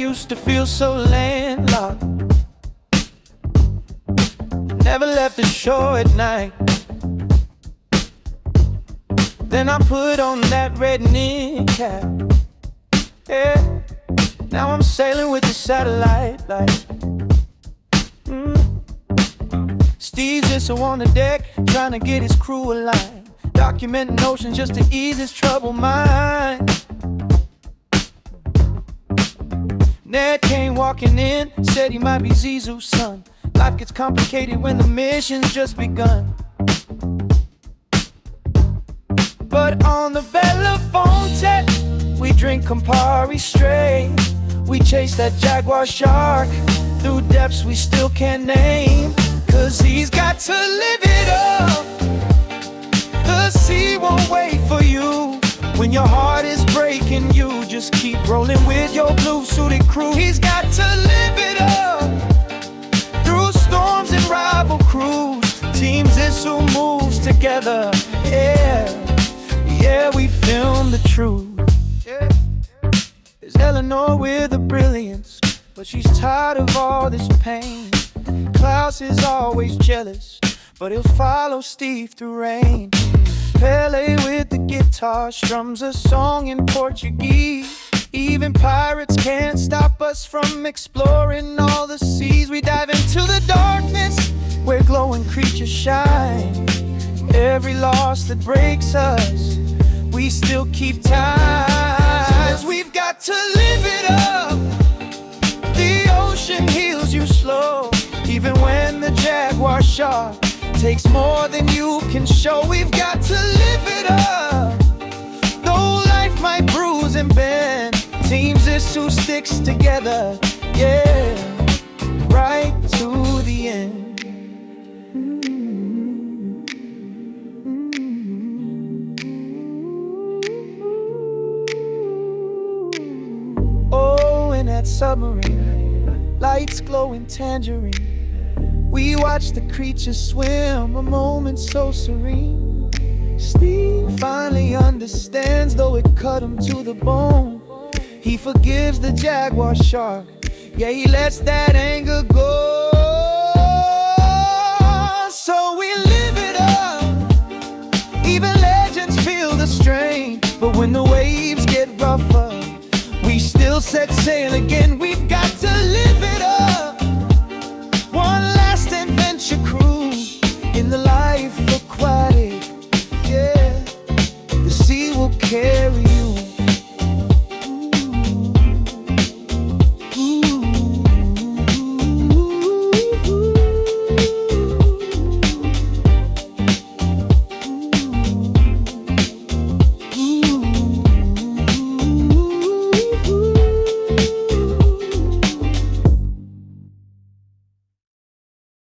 used to feel so landlocked. Never left the shore at night. Then I put on that red knit cap. Yeah. Now I'm sailing with the satellite light. Mm. Steve's just on the deck, trying to get his crew aligned. Documenting oceans just to ease his troubled mind. Ned came walking in, said he might be Zissou's son. Life gets complicated when the mission's just begun. But on the Belafonte, we drink Campari straight. We chase that jaguar shark through depths we still can't name. Cause he's got to live it up. The sea won't wait for you. When your heart is breaking, you just keep rolling with your blue suited crew. He's got to live it up through storms and rival crews. Team Zissou moves together. Yeah. Yeah, we film the truth. There's Eleanor with the brilliance, but she's tired of all this pain. Klaus is always jealous, but he'll follow Steve through rain. Pele with the guitar strums a song in Portuguese. Even pirates can't stop us from exploring all the seas. We dive into the darkness where glowing creatures shine. Every loss that breaks us we still keep ties. We've got to live it up. The ocean heals you slow, even when the jaguar shark takes more than you can show. We've got to live it up. Though life might bruise and bend, Team Zissou sticks together. Yeah, right to the end. Oh, and that submarine, lights glowing tangerine. We watch the creatures swim, a moment so serene. Steve finally understands, though it cut him to the bone. He forgives the jaguar shark, yeah, he lets that anger go. So we live it up. Even legends feel the strain, but when the waves get rougher, we still set sail again, we've got to live